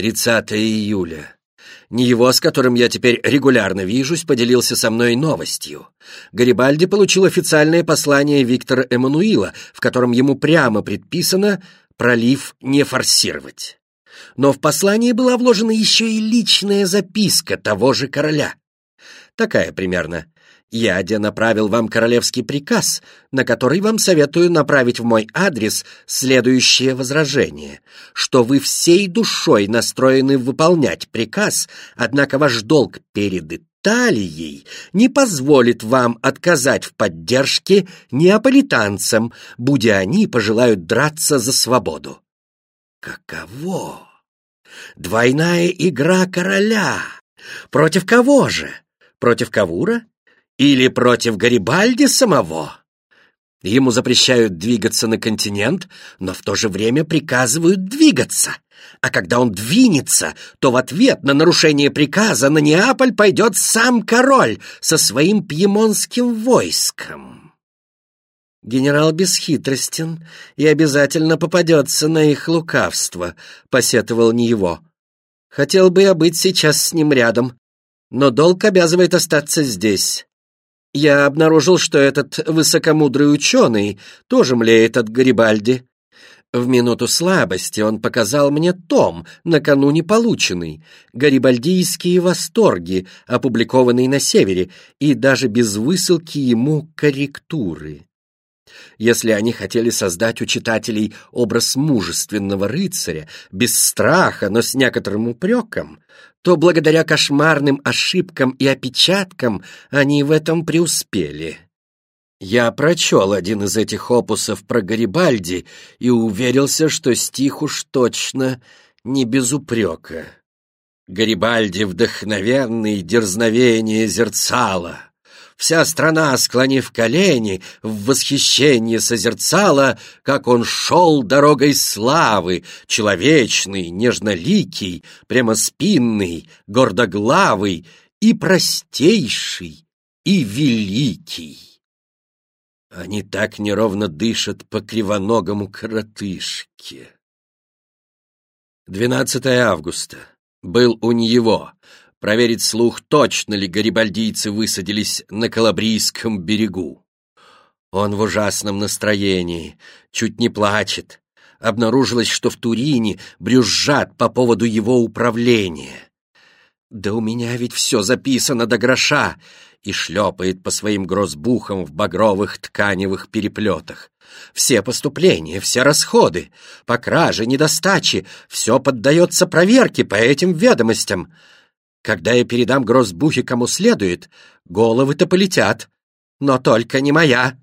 30 июля. Не его, с которым я теперь регулярно вижусь, поделился со мной новостью. Гарибальди получил официальное послание Виктора Эммануила, в котором ему прямо предписано пролив не форсировать. Но в послании была вложена еще и личная записка того же короля. Такая примерно. Ядя направил вам королевский приказ, на который вам советую направить в мой адрес следующее возражение, что вы всей душой настроены выполнять приказ, однако ваш долг перед Италией не позволит вам отказать в поддержке неаполитанцам, будя они пожелают драться за свободу. Каково? Двойная игра короля. Против кого же? Против Кавура? Или против Гарибальди самого? Ему запрещают двигаться на континент, но в то же время приказывают двигаться. А когда он двинется, то в ответ на нарушение приказа на Неаполь пойдет сам король со своим пьемонским войском. Генерал бесхитростен и обязательно попадется на их лукавство, посетовал не его. Хотел бы я быть сейчас с ним рядом, но долг обязывает остаться здесь. Я обнаружил, что этот высокомудрый ученый тоже млеет от Гарибальди. В минуту слабости он показал мне том, накануне полученный, «Гарибальдийские восторги», опубликованный на Севере, и даже без высылки ему корректуры. Если они хотели создать у читателей образ мужественного рыцаря, без страха, но с некоторым упреком, то благодаря кошмарным ошибкам и опечаткам они в этом преуспели. Я прочел один из этих опусов про Гарибальди и уверился, что стих уж точно не без упрека. Гарибальди вдохновенный дерзновение зерцала. Вся страна, склонив колени, в восхищении созерцала, как он шел дорогой славы, человечный, нежноликий, прямоспинный, гордоглавый и простейший, и великий. Они так неровно дышат по кривоногому коротышке. 12 августа. Был у него проверить слух, точно ли гарибальдийцы высадились на Калабрийском берегу. Он в ужасном настроении, чуть не плачет. Обнаружилось, что в Турине брюзжат по поводу его управления. «Да у меня ведь все записано до гроша!» и шлепает по своим грозбухам в багровых тканевых переплетах. Все поступления, все расходы, по краже, недостаче, все поддается проверке по этим ведомостям. Когда я передам грозбухи кому следует, головы-то полетят, но только не моя.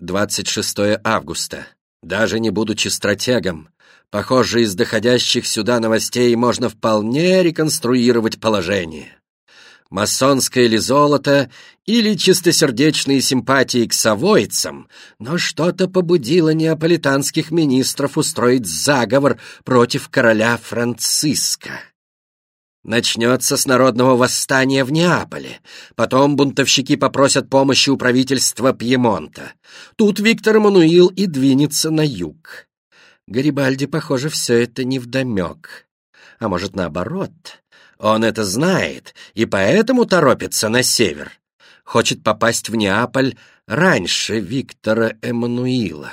26 августа. Даже не будучи стратегом, похоже, из доходящих сюда новостей можно вполне реконструировать положение. Масонское ли золото или чистосердечные симпатии к совойцам, но что-то побудило неаполитанских министров устроить заговор против короля Франциска. Начнется с народного восстания в Неаполе. Потом бунтовщики попросят помощи у правительства Пьемонта. Тут Виктор Мануил и двинется на юг. Гарибальди, похоже, все это невдомек. А может, наоборот. Он это знает и поэтому торопится на север. Хочет попасть в Неаполь раньше Виктора Эммануила.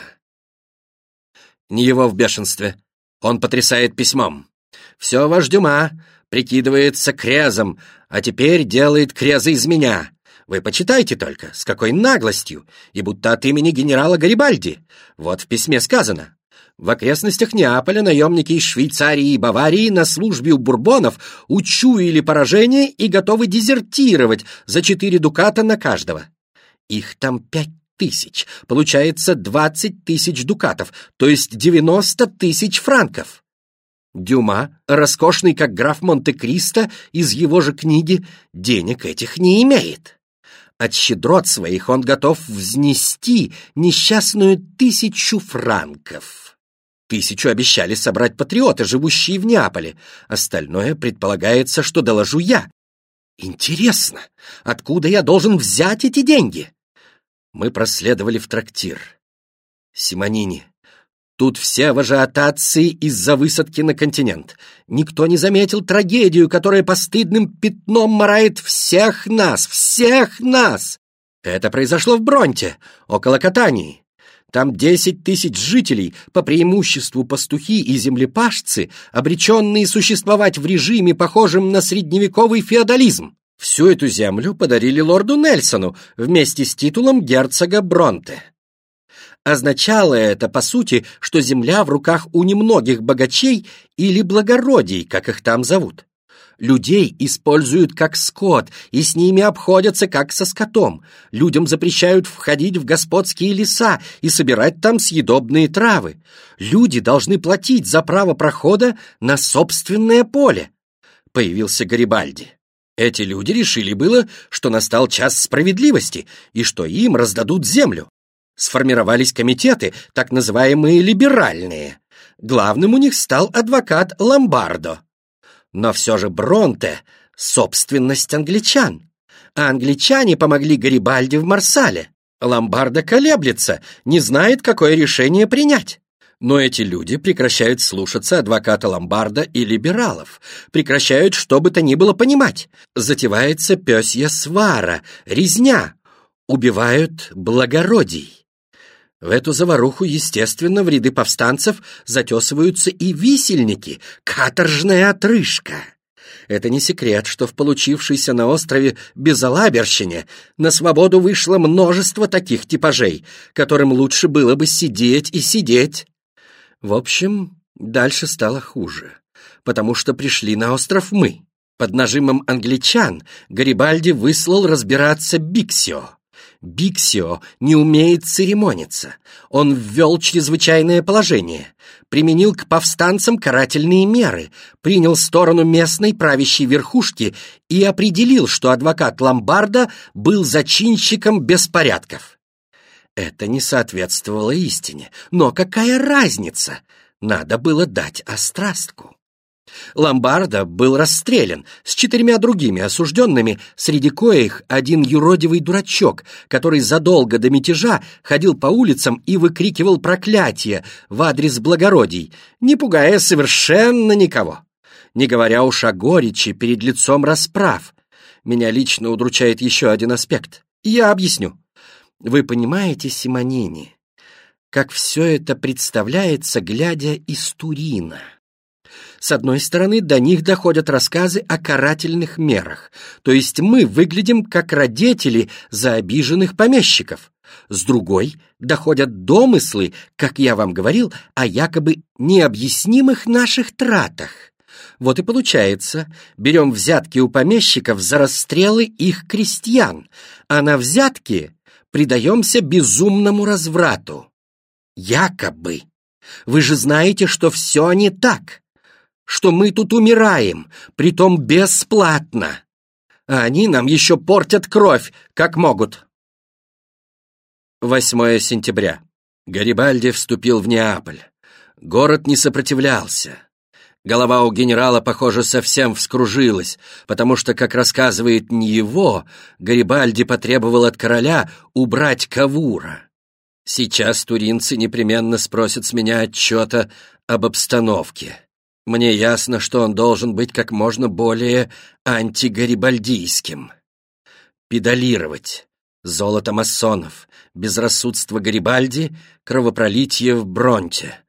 Не его в бешенстве. Он потрясает письмом. «Все ваш Дюма прикидывается крезом, а теперь делает крезы из меня. Вы почитайте только, с какой наглостью, и будто от имени генерала Гарибальди. Вот в письме сказано. В окрестностях Неаполя наемники из Швейцарии и Баварии на службе у бурбонов учуяли поражение и готовы дезертировать за четыре дуката на каждого. Их там пять тысяч, получается двадцать тысяч дукатов, то есть девяносто тысяч франков. Дюма, роскошный как граф Монте-Кристо, из его же книги денег этих не имеет. От щедрот своих он готов взнести несчастную тысячу франков. Тысячу обещали собрать патриоты, живущие в Неаполе. Остальное предполагается, что доложу я. Интересно, откуда я должен взять эти деньги? Мы проследовали в трактир. Симонини, Тут все в ажиотации из-за высадки на континент. Никто не заметил трагедию, которая постыдным пятном марает всех нас, всех нас. Это произошло в Бронте, около Катании. Там десять тысяч жителей, по преимуществу пастухи и землепашцы, обреченные существовать в режиме, похожем на средневековый феодализм. Всю эту землю подарили лорду Нельсону вместе с титулом герцога Бронте. Означало это, по сути, что земля в руках у немногих богачей или благородий, как их там зовут. Людей используют как скот, и с ними обходятся как со скотом. Людям запрещают входить в господские леса и собирать там съедобные травы. Люди должны платить за право прохода на собственное поле. Появился Гарибальди. Эти люди решили было, что настал час справедливости и что им раздадут землю. Сформировались комитеты, так называемые либеральные. Главным у них стал адвокат Ломбардо. Но все же Бронте — собственность англичан. А англичане помогли Гарибальди в Марсале. Ломбардо колеблется, не знает, какое решение принять. Но эти люди прекращают слушаться адвоката Ломбарда и либералов, прекращают что бы то ни было понимать. Затевается пёсья свара, резня. Убивают благородий. В эту заваруху, естественно, в ряды повстанцев затесываются и висельники, каторжная отрыжка. Это не секрет, что в получившейся на острове Безалаберщине на свободу вышло множество таких типажей, которым лучше было бы сидеть и сидеть. В общем, дальше стало хуже, потому что пришли на остров мы. Под нажимом англичан Гарибальди выслал разбираться Биксио. Биксио не умеет церемониться. Он ввел чрезвычайное положение, применил к повстанцам карательные меры, принял сторону местной правящей верхушки и определил, что адвокат Ломбарда был зачинщиком беспорядков. Это не соответствовало истине. Но какая разница? Надо было дать острастку. Ломбарда был расстрелян с четырьмя другими осужденными, среди коих один юродивый дурачок, который задолго до мятежа ходил по улицам и выкрикивал проклятия в адрес благородий, не пугая совершенно никого. Не говоря уж о горечи перед лицом расправ. Меня лично удручает еще один аспект. Я объясню. Вы понимаете, Симонини, как все это представляется, глядя из Турина? С одной стороны, до них доходят рассказы о карательных мерах, то есть мы выглядим как родители за обиженных помещиков. С другой, доходят домыслы, как я вам говорил, о якобы необъяснимых наших тратах. Вот и получается, берем взятки у помещиков за расстрелы их крестьян, а на взятки предаемся безумному разврату. Якобы. Вы же знаете, что все не так, что мы тут умираем, притом бесплатно. А они нам еще портят кровь, как могут. 8 сентября. Гарибальди вступил в Неаполь. Город не сопротивлялся. Голова у генерала, похоже, совсем вскружилась, потому что, как рассказывает не его, Гарибальди потребовал от короля убрать Кавура. Сейчас туринцы непременно спросят с меня отчета об обстановке. Мне ясно, что он должен быть как можно более антигарибальдийским. Педалировать. Золото масонов, безрассудство Гарибальди, кровопролитие в Бронте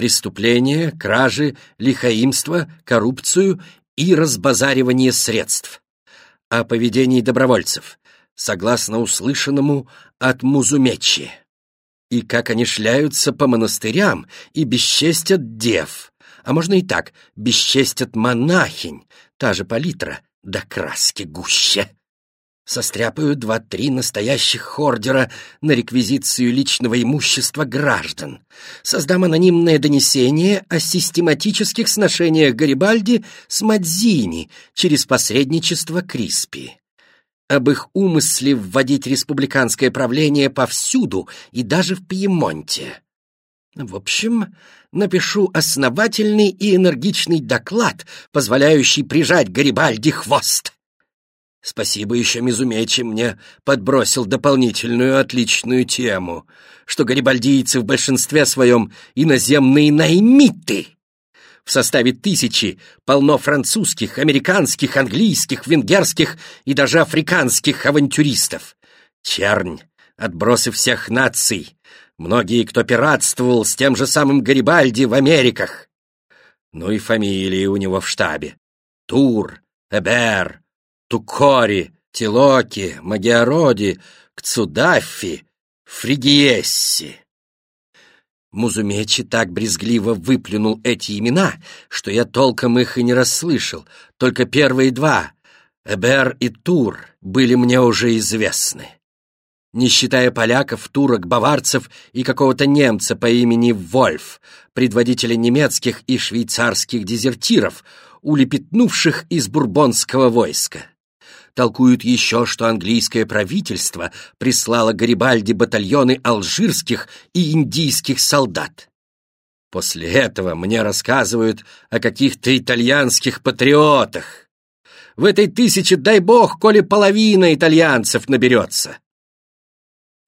преступления, кражи, лихаимство, коррупцию и разбазаривание средств. О поведении добровольцев, согласно услышанному от Музумечи. И как они шляются по монастырям и бесчестят дев, а можно и так, бесчестят монахинь, та же палитра, до краски гуще. Состряпаю два-три настоящих хордера на реквизицию личного имущества граждан, создам анонимное донесение о систематических сношениях Гарибальди с Мадзини через посредничество Криспи, об их умысле вводить республиканское правление повсюду и даже в Пьемонте. В общем, напишу основательный и энергичный доклад, позволяющий прижать Гарибальди хвост. Спасибо еще Мизумечи мне подбросил дополнительную отличную тему, что гарибальдийцы в большинстве своем иноземные наймиты. В составе тысячи полно французских, американских, английских, венгерских и даже африканских авантюристов. Чернь, отбросы всех наций, многие, кто пиратствовал с тем же самым Гарибальди в Америках. Ну и фамилии у него в штабе. Тур, Эбер, Тукори, Тилоки, Магиароди, Кцудаффи, Фригиесси. Музумечи так брезгливо выплюнул эти имена, что я толком их и не расслышал, только первые два, Эбер и Тур, были мне уже известны. Не считая поляков, турок, баварцев и какого-то немца по имени Вольф, предводителя немецких и швейцарских дезертиров, улепетнувших из бурбонского войска. Толкуют еще, что английское правительство прислало Гарибальди батальоны алжирских и индийских солдат. После этого мне рассказывают о каких-то итальянских патриотах. В этой тысяче, дай бог, коли половина итальянцев наберется.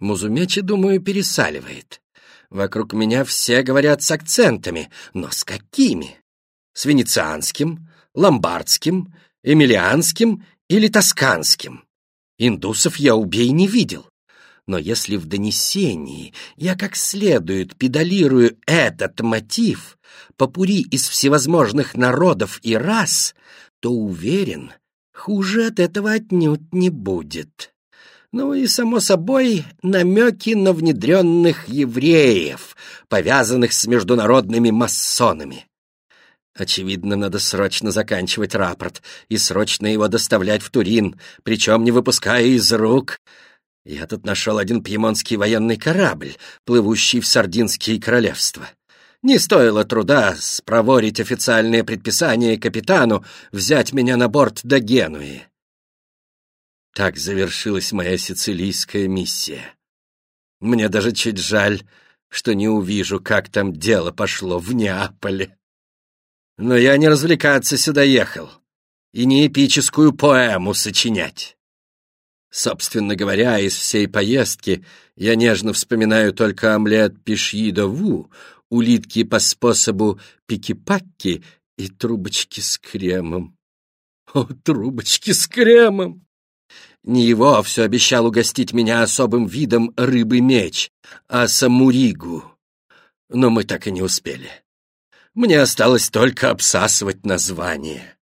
Музумечи, думаю, пересаливает. Вокруг меня все говорят с акцентами, но с какими? С венецианским, ломбардским, эмилианским или тосканским. Индусов я убей не видел. Но если в донесении я как следует педалирую этот мотив, попури из всевозможных народов и рас, то уверен, хуже от этого отнюдь не будет. Ну и, само собой, намеки на внедренных евреев, повязанных с международными масонами. Очевидно, надо срочно заканчивать рапорт и срочно его доставлять в Турин, причем не выпуская из рук. Я тут нашел один пьемонский военный корабль, плывущий в Сардинские королевства. Не стоило труда спроворить официальное предписание капитану взять меня на борт до Генуи. Так завершилась моя сицилийская миссия. Мне даже чуть жаль, что не увижу, как там дело пошло в Неаполе. Но я не развлекаться сюда ехал и не эпическую поэму сочинять. Собственно говоря, из всей поездки я нежно вспоминаю только омлет пишьидову, улитки по способу пики-пакки и трубочки с кремом. О, трубочки с кремом! Не его а все обещал угостить меня особым видом рыбы-меч, а самуригу. Но мы так и не успели. Мне осталось только обсасывать название.